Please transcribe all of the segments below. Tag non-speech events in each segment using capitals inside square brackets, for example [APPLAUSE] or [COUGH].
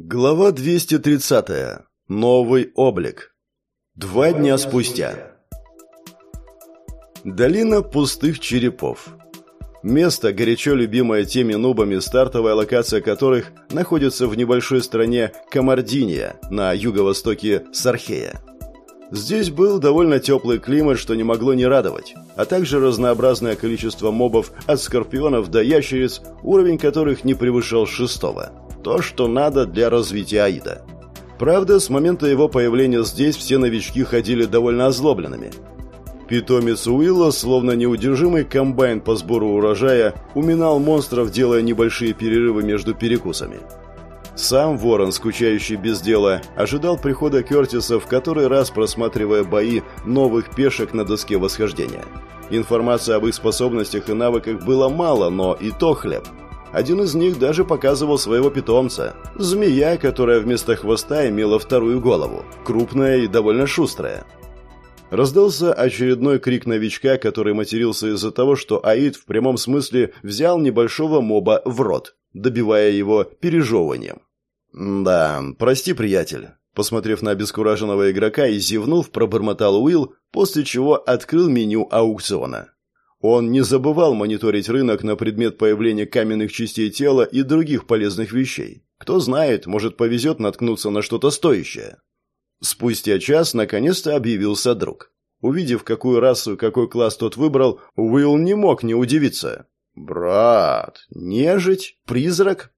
Глава 230. Новый облик. Два дня спустя. Долина пустых черепов. Место, горячо любимое теми нубами, стартовая локация которых находится в небольшой стране Камардиния на юго-востоке Сархея. Здесь был довольно теплый климат, что не могло не радовать, а также разнообразное количество мобов от скорпионов до ящериц, уровень которых не превышал шестого – то, что надо для развития Аида. Правда, с момента его появления здесь все новички ходили довольно озлобленными. Питомец Уилла, словно неудержимый комбайн по сбору урожая, уминал монстров, делая небольшие перерывы между перекусами. Сам Ворон, скучающий без дела, ожидал прихода Кертиса в который раз просматривая бои новых пешек на доске восхождения. Информации об их способностях и навыках было мало, но и то хлеб – один из них даже показывал своего питомца. Змея, которая вместо хвоста имела вторую голову. Крупная и довольно шустрая. Раздался очередной крик новичка, который матерился из-за того, что Аид в прямом смысле взял небольшого моба в рот, добивая его пережевыванием. «Да, прости, приятель», посмотрев на обескураженного игрока и зевнув, пробормотал Уилл, после чего открыл меню аукциона. Он не забывал мониторить рынок на предмет появления каменных частей тела и других полезных вещей. Кто знает, может повезет наткнуться на что-то стоящее. Спустя час наконец-то объявился друг. Увидев, какую расу и какой класс тот выбрал, Уилл не мог не удивиться. «Брат, нежить? Призрак?»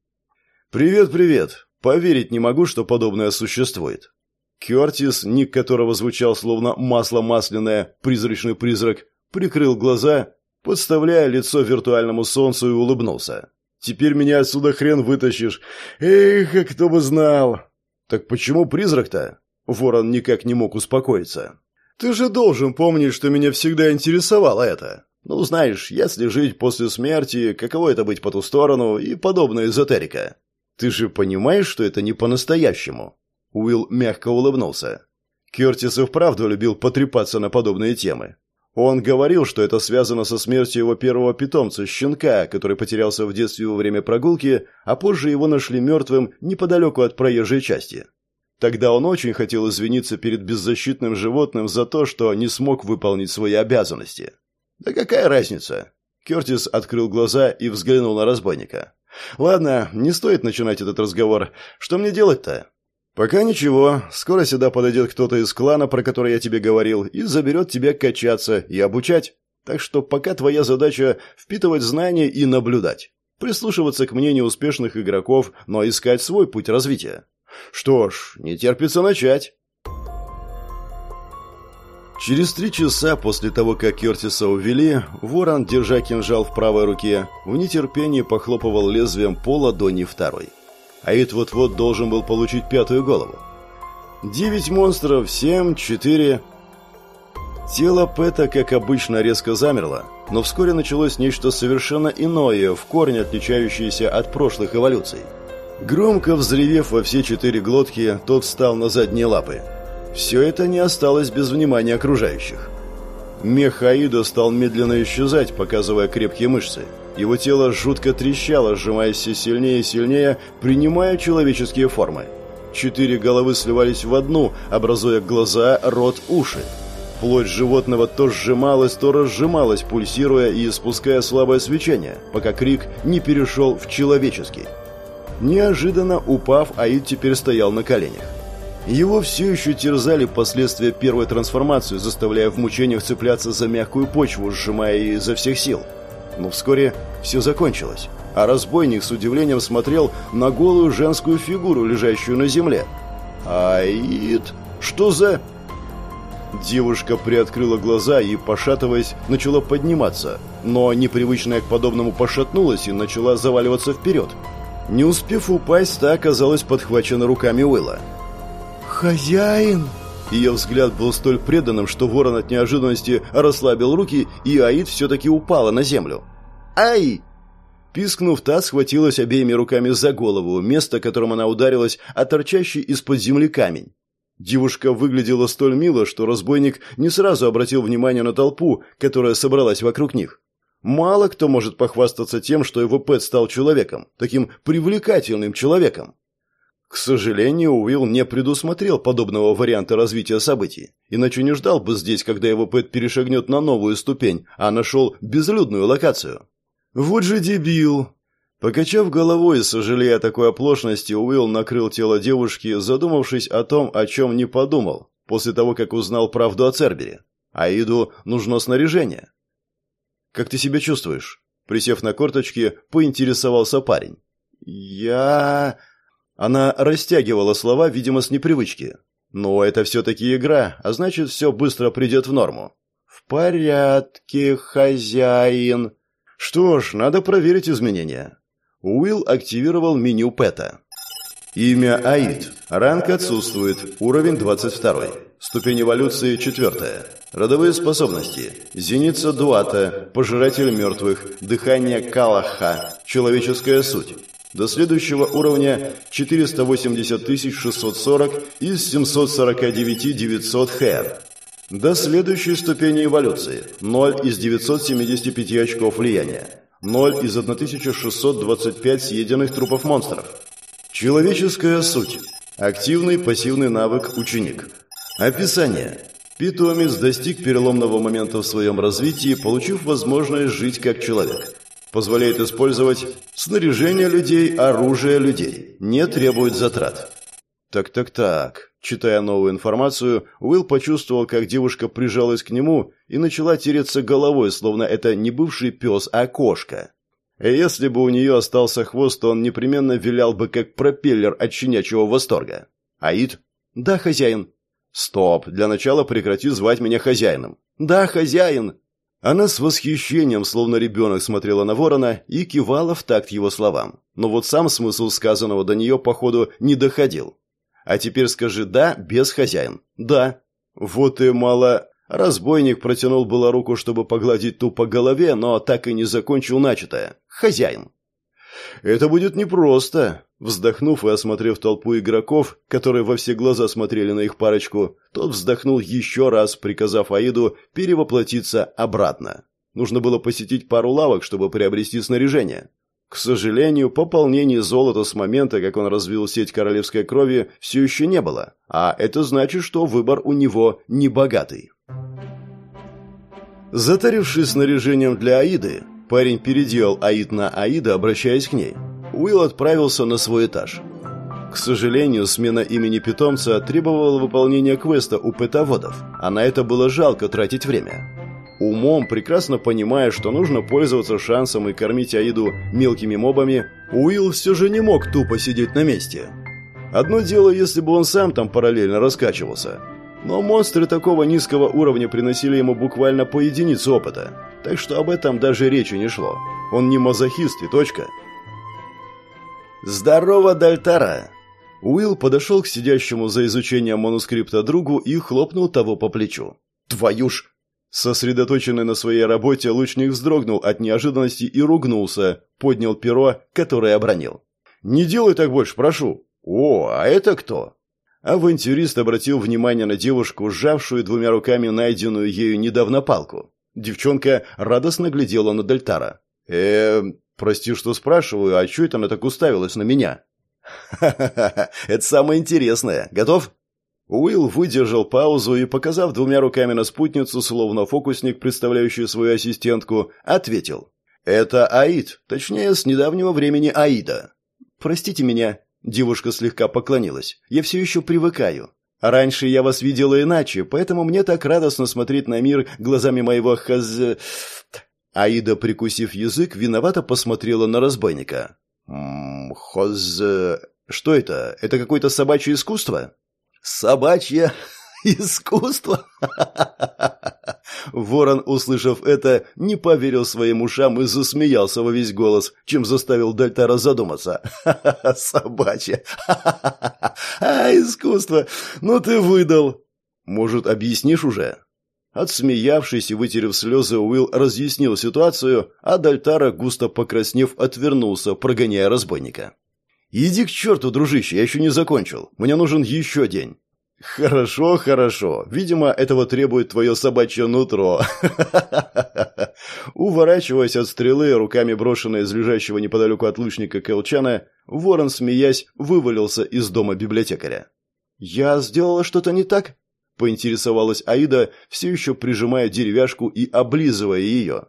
«Привет, привет. Поверить не могу, что подобное существует». Кертис, ник которого звучал словно масло масляное, призрачный призрак, прикрыл глаза, подставляя лицо виртуальному солнцу и улыбнулся. «Теперь меня отсюда хрен вытащишь. Эх, а кто бы знал!» «Так почему призрак-то?» Ворон никак не мог успокоиться. «Ты же должен помнить, что меня всегда интересовало это. Ну, знаешь, если жить после смерти, каково это быть по ту сторону и подобная эзотерика. Ты же понимаешь, что это не по-настоящему?» Уилл мягко улыбнулся. Кертис и вправду любил потрепаться на подобные темы. Он говорил, что это связано со смертью его первого питомца, щенка, который потерялся в детстве во время прогулки, а позже его нашли мертвым неподалеку от проезжей части. Тогда он очень хотел извиниться перед беззащитным животным за то, что не смог выполнить свои обязанности. «Да какая разница?» Кертис открыл глаза и взглянул на разбойника. «Ладно, не стоит начинать этот разговор. Что мне делать-то?» «Пока ничего. Скоро сюда подойдет кто-то из клана, про который я тебе говорил, и заберет тебя качаться и обучать. Так что пока твоя задача впитывать знания и наблюдать. Прислушиваться к мнению успешных игроков, но искать свой путь развития. Что ж, не терпится начать». Через три часа после того, как Кертиса увели, Ворон, держа кинжал в правой руке, в нетерпении похлопывал лезвием по ладони второй. Аид вот-вот должен был получить пятую голову. Девять монстров, семь, четыре... Тело Пэта, как обычно, резко замерло, но вскоре началось нечто совершенно иное, в корне отличающееся от прошлых эволюций. Громко взревев во все четыре глотки, тот встал на задние лапы. Все это не осталось без внимания окружающих. Мех Аида стал медленно исчезать, показывая крепкие мышцы. Его тело жутко трещало, сжимаясь все сильнее и сильнее, принимая человеческие формы. Четыре головы сливались в одну, образуя глаза, рот, уши. Плоть животного то сжималась, то разжималась, пульсируя и испуская слабое свечение, пока крик не перешел в человеческий. Неожиданно упав, Аид теперь стоял на коленях. Его все еще терзали последствия первой трансформации, заставляя в мучениях цепляться за мягкую почву, сжимая ее изо всех сил. Но вскоре все закончилось, а разбойник с удивлением смотрел на голую женскую фигуру, лежащую на земле. «Аид? Что за...» Девушка приоткрыла глаза и, пошатываясь, начала подниматься, но непривычная к подобному пошатнулась и начала заваливаться вперед. Не успев упасть, та оказалась подхвачена руками Уилла. «Хозяин!» Ее взгляд был столь преданным, что ворон от неожиданности расслабил руки, и Аид все-таки упала на землю. «Ай!» Пискнув, та схватилась обеими руками за голову, место, которым она ударилась, а торчащий из-под земли камень. Девушка выглядела столь мило, что разбойник не сразу обратил внимание на толпу, которая собралась вокруг них. Мало кто может похвастаться тем, что его пэт стал человеком, таким привлекательным человеком. К сожалению, Уилл не предусмотрел подобного варианта развития событий, иначе не ждал бы здесь, когда его Пэт перешагнет на новую ступень, а нашел безлюдную локацию. Вот же дебил! Покачав головой сожалея о такой оплошности, Уилл накрыл тело девушки, задумавшись о том, о чем не подумал, после того, как узнал правду о Цербере. Аиду нужно снаряжение. «Как ты себя чувствуешь?» Присев на корточки, поинтересовался парень. «Я...» Она растягивала слова, видимо, с непривычки. «Но это все-таки игра, а значит, все быстро придет в норму». «В порядке, хозяин». «Что ж, надо проверить изменения». Уилл активировал меню Пэта. Имя Аид. Ранг отсутствует. Уровень 22. Ступень эволюции 4. Родовые способности. Зеница Дуата. Пожиратель мертвых. Дыхание Калаха. Человеческая суть. До следующего уровня 480 640 из 749 900 хэр. До следующей ступени эволюции 0 из 975 очков влияния. 0 из 1625 съеденных трупов монстров. Человеческая суть. Активный пассивный навык ученик. Описание. Питомец достиг переломного момента в своем развитии, получив возможность жить как человек. Позволяет использовать снаряжение людей, оружие людей. Не требует затрат. Так-так-так. Читая новую информацию, Уилл почувствовал, как девушка прижалась к нему и начала тереться головой, словно это не бывший пес, а кошка. И если бы у нее остался хвост, то он непременно вилял бы, как пропеллер от щенячьего восторга. Аид? Да, хозяин. Стоп, для начала прекрати звать меня хозяином. Да, хозяин. Она с восхищением, словно ребенок, смотрела на ворона и кивала в такт его словам. Но вот сам смысл сказанного до нее, походу, не доходил. А теперь скажи «да» без хозяин. «Да». Вот и мало... Разбойник протянул было руку, чтобы погладить ту по голове, но так и не закончил начатое. «Хозяин». «Это будет непросто», Вздохнув и осмотрев толпу игроков, которые во все глаза смотрели на их парочку, тот вздохнул еще раз, приказав Аиду перевоплотиться обратно. Нужно было посетить пару лавок, чтобы приобрести снаряжение. К сожалению, пополнений золота с момента, как он развил сеть королевской крови, все еще не было, а это значит, что выбор у него не богатый. Затарившись снаряжением для Аиды, парень переделал Аид на Аида, обращаясь к ней – Уилл отправился на свой этаж. К сожалению, смена имени питомца требовала выполнения квеста у пэтоводов, а на это было жалко тратить время. Умом, прекрасно понимая, что нужно пользоваться шансом и кормить Аиду мелкими мобами, Уилл все же не мог тупо сидеть на месте. Одно дело, если бы он сам там параллельно раскачивался. Но монстры такого низкого уровня приносили ему буквально по единице опыта, так что об этом даже речи не шло. Он не мазохист и точка. «Здорово, Дальтара!» Уилл подошел к сидящему за изучением манускрипта другу и хлопнул того по плечу. «Твою ж!» Сосредоточенный на своей работе, лучник вздрогнул от неожиданности и ругнулся, поднял перо, которое обронил. «Не делай так больше, прошу!» «О, а это кто?» Авантюрист обратил внимание на девушку, сжавшую двумя руками найденную ею недавно палку. Девчонка радостно глядела на Дальтара. э Прости, что спрашиваю, а чё это она так уставилась на меня? Ха-ха-ха, [LAUGHS] это самое интересное. Готов? Уилл выдержал паузу и, показав двумя руками на спутницу, словно фокусник, представляющий свою ассистентку, ответил. «Это Аид, точнее, с недавнего времени Аида». «Простите меня», — девушка слегка поклонилась, — «я все еще привыкаю. Раньше я вас видела иначе, поэтому мне так радостно смотреть на мир глазами моего хаз... Аида, прикусив язык, виновато посмотрела на разбойника. «М -м, «Хоз... Что это? Это какое-то собачье искусство?» «Собачье [LAUGHS] искусство?» [LAUGHS] Ворон, услышав это, не поверил своим ушам и засмеялся во весь голос, чем заставил Дальтара задуматься. [LAUGHS] «Собачье! А, искусство! Ну ты выдал!» «Может, объяснишь уже?» Отсмеявшись и вытерев слезы, Уилл разъяснил ситуацию, а Дальтара, густо покраснев, отвернулся, прогоняя разбойника. «Иди к черту, дружище, я еще не закончил. Мне нужен еще день». «Хорошо, хорошо. Видимо, этого требует твое собачье нутро». [LAUGHS] Уворачиваясь от стрелы, руками брошенной из лежащего неподалеку от лучника Келчана, ворон, смеясь, вывалился из дома библиотекаря. «Я сделала что-то не так?» – поинтересовалась Аида, все еще прижимая деревяшку и облизывая ее.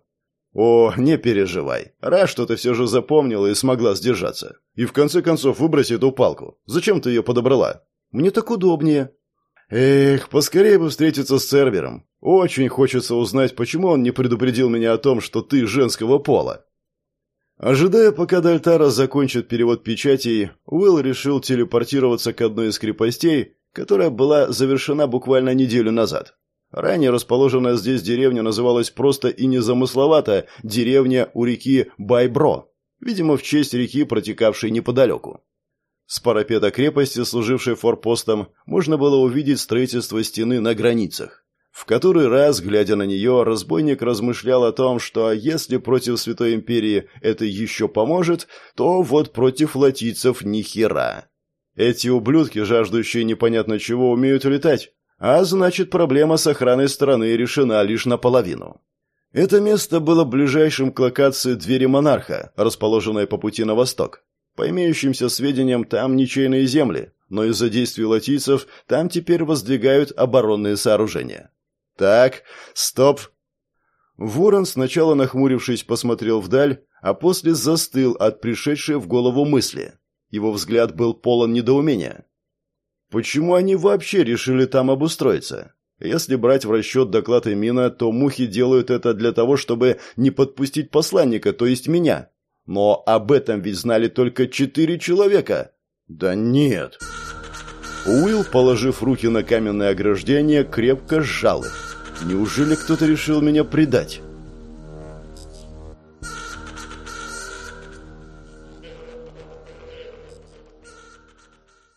«О, не переживай. Рад, что ты все же запомнила и смогла сдержаться. И в конце концов выброси эту палку. Зачем ты ее подобрала?» «Мне так удобнее», Эх, поскорее бы встретиться с Цербером. Очень хочется узнать, почему он не предупредил меня о том, что ты женского пола. Ожидая, пока Дальтара закончит перевод печатей, Уилл решил телепортироваться к одной из крепостей, которая была завершена буквально неделю назад. Ранее расположенная здесь деревня называлась просто и незамысловато «деревня у реки Байбро», видимо, в честь реки, протекавшей неподалеку. С парапета крепости, служившей форпостом, можно было увидеть строительство стены на границах. В который раз, глядя на нее, разбойник размышлял о том, что если против Святой Империи это еще поможет, то вот против латийцев ни хера. Эти ублюдки, жаждущие непонятно чего, умеют летать, а значит проблема с охраной страны решена лишь наполовину. Это место было ближайшим к локации двери монарха, расположенной по пути на восток. По имеющимся сведениям, там ничейные земли, но из-за действий латийцев там теперь воздвигают оборонные сооружения. Так, стоп. Ворон, сначала нахмурившись, посмотрел вдаль, а после застыл от пришедшей в голову мысли. Его взгляд был полон недоумения. Почему они вообще решили там обустроиться? Если брать в расчет доклад Эмина, то мухи делают это для того, чтобы не подпустить посланника, то есть меня. Но об этом ведь знали только четыре человека. Да нет. Уилл, положив руки на каменное ограждение, крепко сжал их. Неужели кто-то решил меня предать?